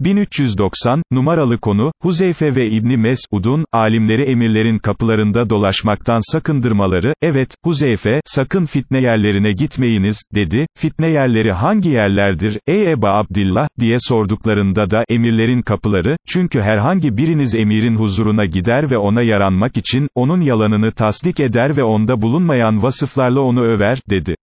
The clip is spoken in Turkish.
1390, numaralı konu, Huzeyfe ve İbni Mes'ud'un, alimleri emirlerin kapılarında dolaşmaktan sakındırmaları, evet, Huzeyfe, sakın fitne yerlerine gitmeyiniz, dedi, fitne yerleri hangi yerlerdir, ey Eba Abdillah, diye sorduklarında da, emirlerin kapıları, çünkü herhangi biriniz emirin huzuruna gider ve ona yaranmak için, onun yalanını tasdik eder ve onda bulunmayan vasıflarla onu över, dedi.